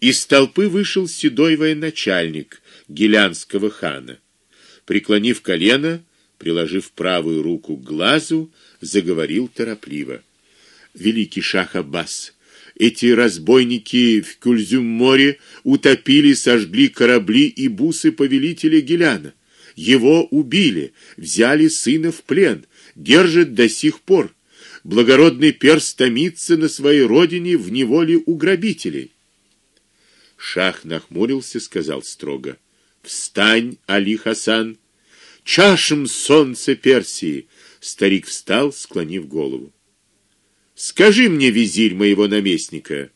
Из толпы вышел седой военачальник гилянского хана. Преклонив колено, приложив правую руку к глазу, заговорил торопливо: "Великий шах Аббас, эти разбойники в Кульзюм-море утопили, сожгли корабли и бусы повелителя Гиляна. Его убили, взяли сына в плен, держат до сих пор. Благородный перс томится на своей родине в неволе у грабителей. Шах нахмурился, сказал строго: "Встань, Али Хасан, чашем солнце Персии". Старик встал, склонив голову. Скажи мне, визирь моего наместника,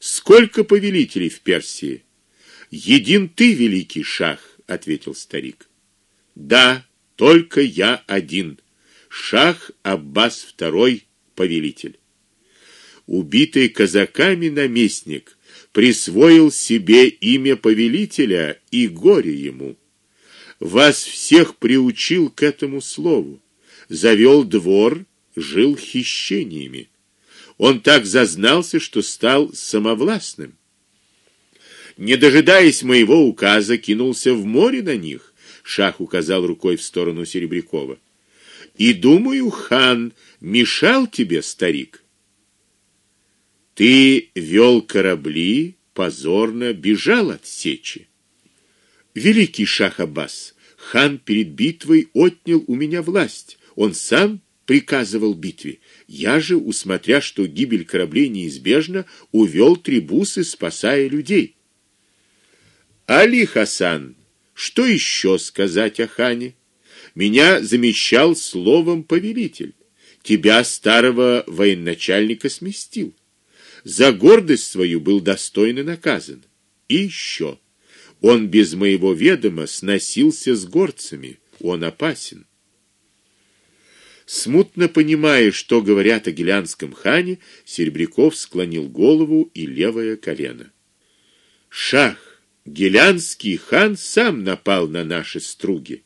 сколько повелителей в Персии? Един ты, великий шах, ответил старик. Да, только я один. Шах Аббас II, повелитель. Убитый казаками наместник присвоил себе имя повелителя и горе ему. Вас всех приучил к этому слову, завел двор, жил хищениями. Он так зазнался, что стал самовластным. Не дожидаясь моего указа, кинулся в море на них. Шах указал рукой в сторону Серебрякова. И думаю, хан мешал тебе, старик. Ты вел корабли, позорно бежал от сечи. Великий шах Аббас, хан перед битвой отнял у меня власть. Он сам приказывал битве. Я же, усмотря, что гибель кораблей неизбежна, увел трибусы, спасая людей. Али Хасан, что еще сказать о хане? Меня замещал словом повелитель. Тебя старого военачальника сместил. За гордость свою был достойно наказан. И еще он без моего ведома сносился с горцами. Он опасен. Смутно понимая, что говорят о гелянском хане, Серебряков склонил голову и левое колено. Шах, гелянский хан сам напал на наши струги.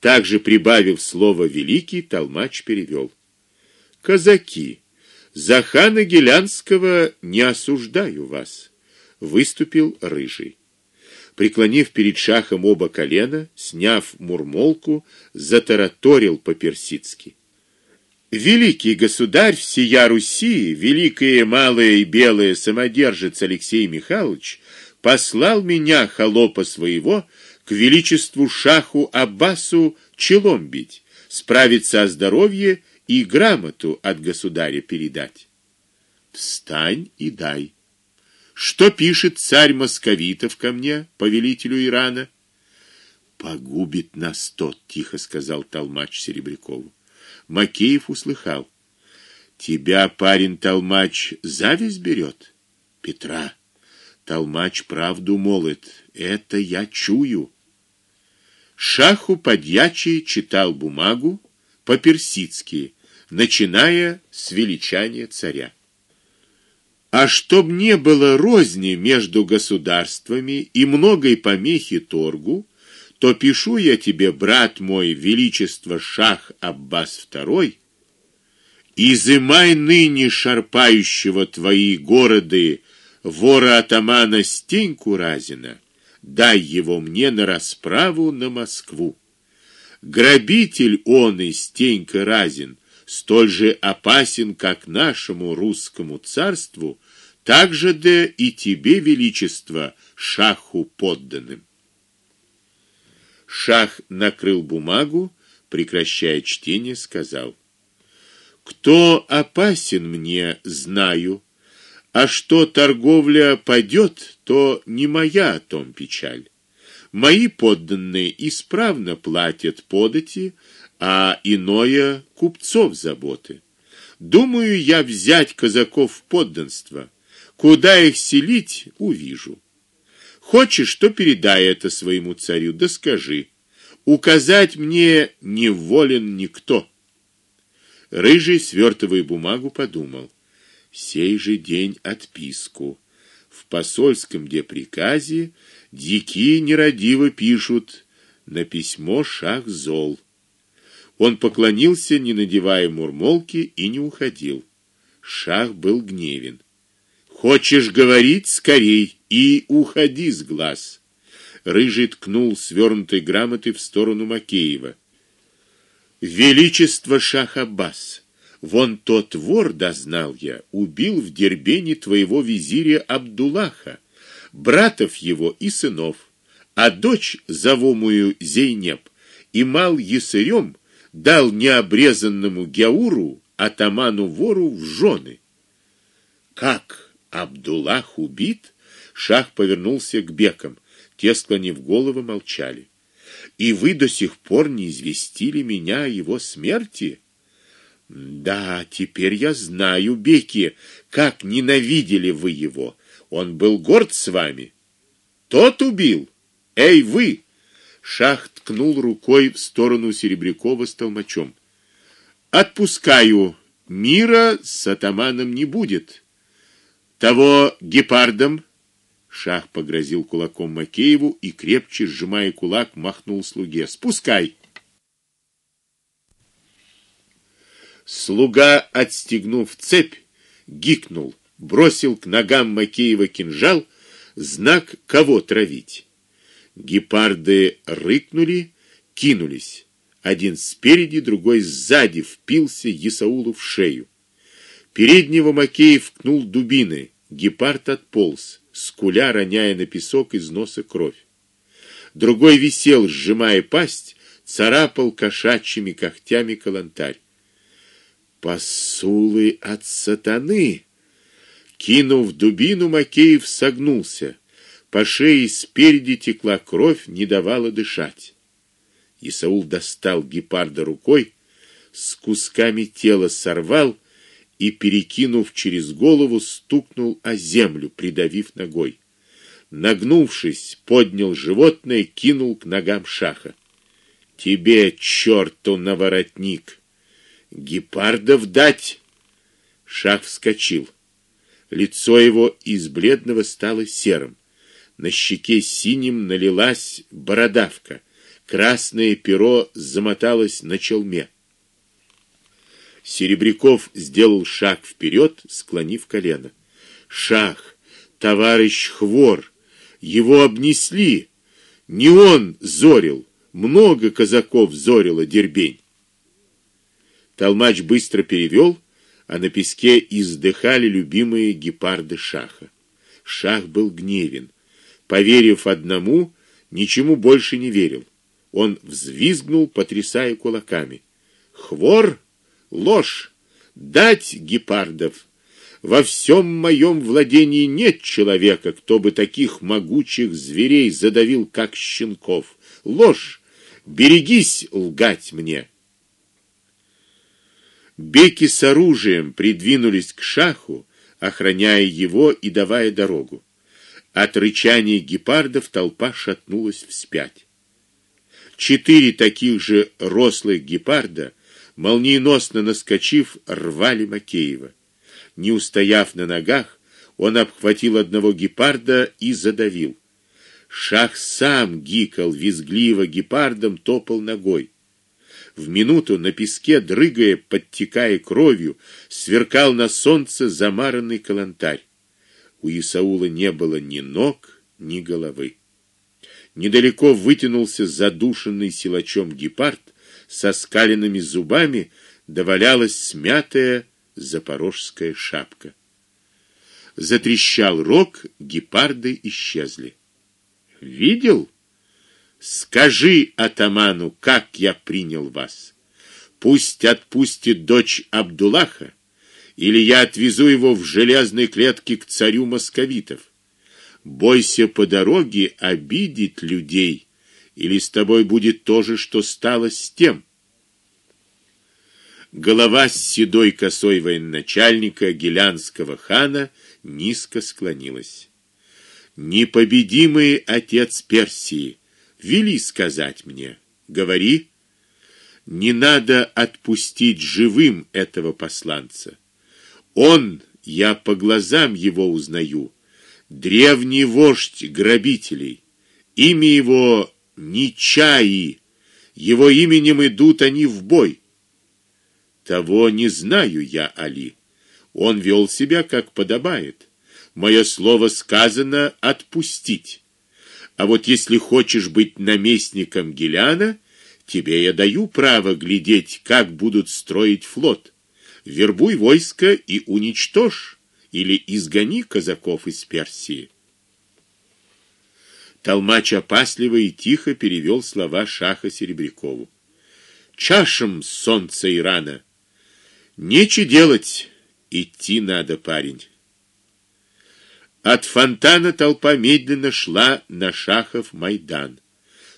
Также прибавив слово великий, толмач перевел: Казаки, за хана гелянского не осуждаю вас, выступил рыжий преклонив перед шахом оба колена, сняв мурмолку, затараторил по-персидски. Великий государь всея Руси, великое малое и белое самодержец Алексей Михайлович послал меня холопа своего к величеству шаху Аббасу челом бить, справиться о здоровье и грамоту от государя передать. Встань и дай. Что пишет царь московитов ко мне, повелителю Ирана? Погубит нас тот, тихо сказал толмач Серебрякову. Макеев услыхал: Тебя, парень толмач, зависть берет, Петра. Толмач правду молит, это я чую. Шаху подьячий читал бумагу по-персидски, начиная с величания царя. А чтоб не было розни между государствами и многой помехи торгу, то пишу я тебе, брат мой, величество шах Аббас II, изымай ныне шарпающего твои города вора атамана Стеньку Разина, дай его мне на расправу на Москву. Грабитель он и Стенька Разин столь же опасен, как нашему русскому царству, так же да и тебе, величество, шаху подданным. Шах накрыл бумагу, прекращая чтение, сказал: Кто опасен мне, знаю, а что торговля падет, то не моя о том печаль. Мои подданные исправно платят подати, а иное купцов заботы. Думаю я взять казаков в подданство. Куда их селить, увижу. Хочешь, то передай это своему царю, да скажи: указать мне не волен никто. Рыжий, свертывая бумагу, подумал: сей же день отписку. В посольском где приказе дики нерадиво пишут на письмо шах зол. Он поклонился, не надевая мурмолки, и не уходил. Шах был гневен. Хочешь говорить скорей и уходи с глаз. Рыжий ткнул свернутой грамотой в сторону Макеева. Величество шах Аббас, вон тот вор, дознал я, убил в Дербене твоего визиря Абдуллаха, братов его и сынов, а дочь зовомую Зейнеп и мал Есырем дал необрезанному Гяуру, атаману вору в жены. Как Абдуллах убит? Шах повернулся к бекам. Те, склонив головы, молчали. И вы до сих пор не известили меня о его смерти? Да, теперь я знаю, беки, как ненавидели вы его. Он был горд с вами. Тот убил. Эй, вы! Шах ткнул рукой в сторону Серебрякова с толмачом. Отпускаю. Мира с атаманом не будет. Того гепардом Шах погрозил кулаком Макееву и крепче сжимая кулак, махнул слуге: "Спускай". Слуга, отстегнув цепь, гикнул, бросил к ногам Макеева кинжал, знак кого травить. Гепарды рыкнули, кинулись. Один спереди, другой сзади впился Исаулу в шею. Переднего Макеев ткнул дубиной, гепард отполз скуля, роняя на песок из носа кровь. Другой висел, сжимая пасть, царапал кошачьими когтями калантарь. Посулы от сатаны. Кинув дубину, Макеев согнулся. По шее спереди текла кровь, не давала дышать. Исаул достал гепарда рукой, с кусками тела сорвал и, перекинув через голову, стукнул о землю, придавив ногой. Нагнувшись, поднял животное, кинул к ногам шаха. Тебе, черту на воротник, гепардов дать. Шах вскочил. Лицо его из бледного стало серым. На щеке синим налилась бородавка. Красное перо замоталось на челме. Серебряков сделал шаг вперед, склонив колено. Шах, товарищ Хвор, его обнесли. Не он зорил, много казаков зорило Дербень. Толмач быстро перевел, а на песке издыхали любимые гепарды Шаха. Шах был гневен. Поверив одному, ничему больше не верил. Он взвизгнул, потрясая кулаками. Хвор ложь, дать гепардов. Во всем моем владении нет человека, кто бы таких могучих зверей задавил, как щенков. Ложь. Берегись лгать мне. Беки с оружием придвинулись к шаху, охраняя его и давая дорогу. От рычания гепардов толпа шатнулась вспять. Четыре таких же рослых гепарда молниеносно наскочив, рвали Макеева. Не устояв на ногах, он обхватил одного гепарда и задавил. Шах сам гикал визгливо гепардом, топал ногой. В минуту на песке, дрыгая, подтекая кровью, сверкал на солнце замаранный калантарь. У Исаула не было ни ног, ни головы. Недалеко вытянулся задушенный силачом гепард, со скаленными зубами довалялась смятая запорожская шапка. Затрещал рог, гепарды исчезли. Видел? Скажи атаману, как я принял вас. Пусть отпустит дочь Абдуллаха, или я отвезу его в железной клетке к царю московитов. Бойся по дороге обидеть людей или с тобой будет то же, что стало с тем. Голова с седой косой военачальника гелянского хана низко склонилась. Непобедимый отец Персии, вели сказать мне, говори, не надо отпустить живым этого посланца. Он, я по глазам его узнаю, древний вождь грабителей. Имя его Ничаи. Его именем идут они в бой. Того не знаю я, Али. Он вел себя как подобает. мое слово сказано отпустить. А вот если хочешь быть наместником Геляна, тебе я даю право глядеть, как будут строить флот. Вербуй войско и уничтожь или изгони казаков из Персии. Толмач опасливо и тихо перевел слова шаха Серебрякову. Чашам солнца Ирана. Нече делать, идти надо, парень. От фонтана толпа медленно шла на Шахов Майдан.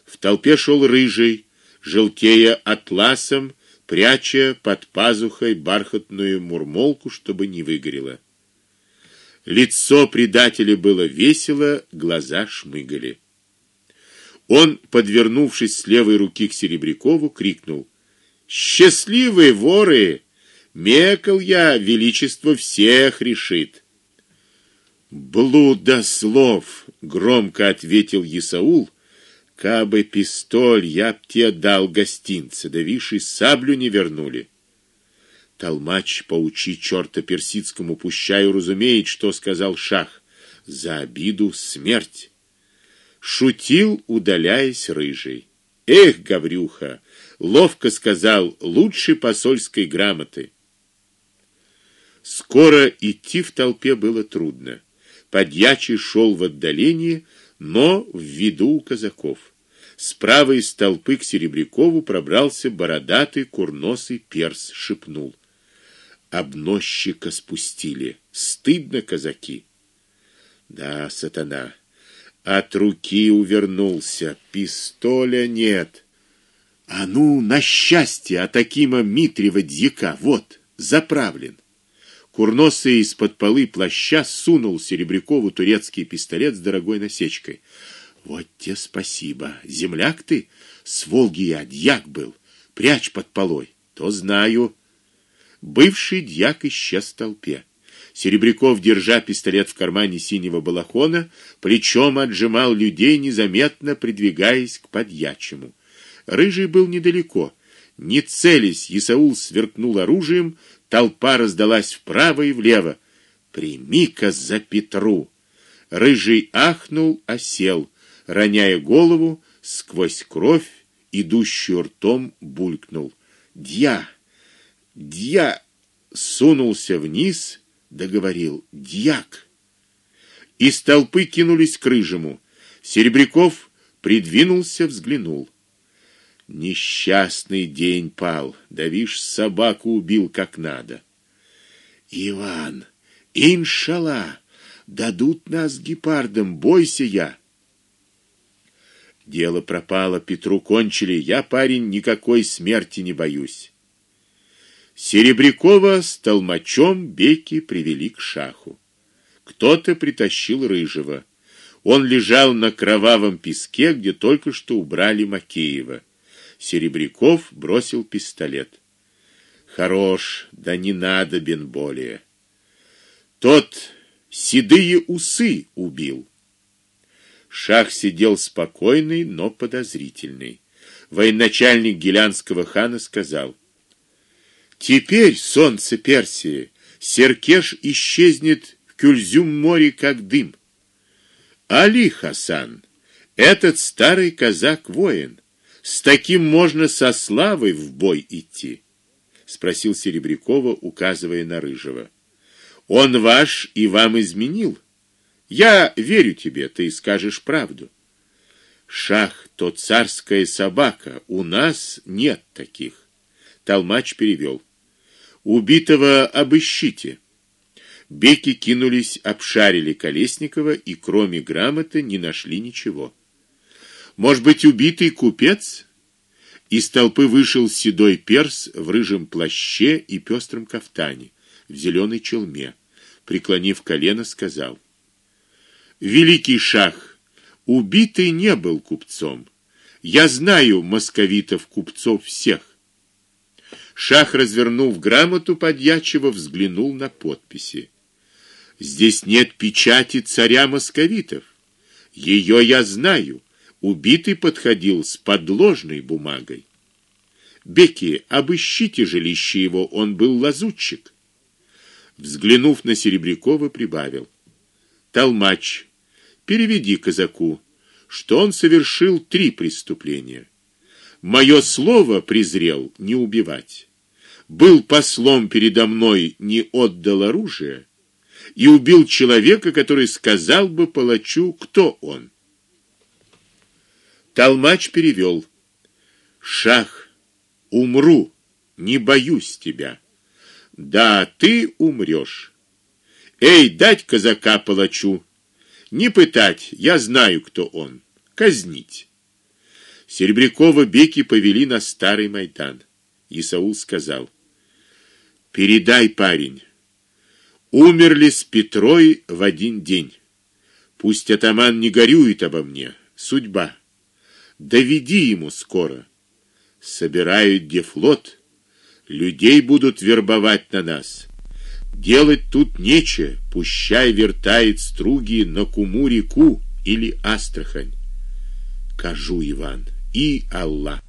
В толпе шел рыжий, желтея атласом, пряча под пазухой бархатную мурмолку, чтобы не выгорело. Лицо предателя было весело, глаза шмыгали. Он, подвернувшись с левой руки к Серебрякову, крикнул: "Счастливые воры! Мекал я, величество всех решит". Слов, громко ответил Исаул. Кабы пистоль я б тебе дал гостинца, да вишь саблю не вернули. Толмач поучи чёрта персидскому пущаю разумеет, что сказал шах: за обиду смерть шутил, удаляясь рыжий. Эх, Гаврюха, ловко сказал, лучше посольской грамоты. Скоро идти в толпе было трудно. Подьячий шел в отдалении, но в виду у казаков. Справа из толпы к Серебрякову пробрался бородатый курносый перс, шепнул: "Обносчика спустили. Стыдно, казаки". Да, сатана. От руки увернулся, пистоля нет. А ну, на счастье, Атакима Митрева дьяка, вот, заправлен. Курносый из-под полы плаща сунул Серебрякову турецкий пистолет с дорогой насечкой. Вот тебе спасибо. Земляк ты, с Волги я дьяк был. Прячь под полой. То знаю. Бывший дьяк исчез в толпе. Серебряков, держа пистолет в кармане синего балахона, плечом отжимал людей, незаметно придвигаясь к подьячему. Рыжий был недалеко. Не целясь, Исаул сверкнул оружием, толпа раздалась вправо и влево. Прими-ка за Петру. Рыжий ахнул, осел, роняя голову, сквозь кровь, идущую ртом, булькнул: "Дья! Дья!" сунулся вниз договорил: "Дьяк". Из толпы кинулись к рыжему. Серебряков придвинулся, взглянул. Несчастный день пал, да вишь, собаку убил как надо. Иван, иншалла, дадут нас гепардам, бойся я. Дело пропало, Петру кончили, я, парень, никакой смерти не боюсь. Серебрякова с толмачом беки привели к шаху. Кто-то притащил рыжего. Он лежал на кровавом песке, где только что убрали Макеева. Серебряков бросил пистолет. Хорош, да не надо бен более. Тот седые усы убил. Шах сидел спокойный, но подозрительный. Военачальник гелянского хана сказал: Теперь солнце Персии, Серкеш исчезнет в Кюльзюм море как дым. Али Хасан, этот старый казак-воин, с таким можно со славой в бой идти, спросил Серебрякова, указывая на рыжего. Он ваш и вам изменил. Я верю тебе, ты скажешь правду. Шах то царская собака, у нас нет таких. Толмач перевел. Убитого обыщите. Беки кинулись, обшарили Колесникова и кроме грамоты не нашли ничего. Может быть, убитый купец? Из толпы вышел седой перс в рыжем плаще и пестром кафтане, в зеленой челме, преклонив колено, сказал: "Великий шах, убитый не был купцом. Я знаю московитов купцов всех. Шах, развернув грамоту подьячего, взглянул на подписи. Здесь нет печати царя московитов. Ее я знаю. Убитый подходил с подложной бумагой. Беки, обыщите жилище его, он был лазутчик. Взглянув на Серебрякова, прибавил: Толмач, переведи казаку, что он совершил три преступления. Мое слово презрел не убивать. Был послом передо мной, не отдал оружие и убил человека, который сказал бы палачу, кто он. Толмач перевел: Шах, умру, не боюсь тебя. Да, ты умрёшь. Эй, дать казака палачу. Не пытать, я знаю, кто он. Казнить. Серебрякова беки повели на старый Майдан. Исаул сказал: "Передай, парень, умерли с Петрой в один день. Пусть атаман не горюет обо мне, судьба. Доведи ему скоро. Собирают дефлот, людей будут вербовать на нас. Делать тут нечего, пущай вертает струги на Куму реку или Астрахань. Кажу Иван и Аллах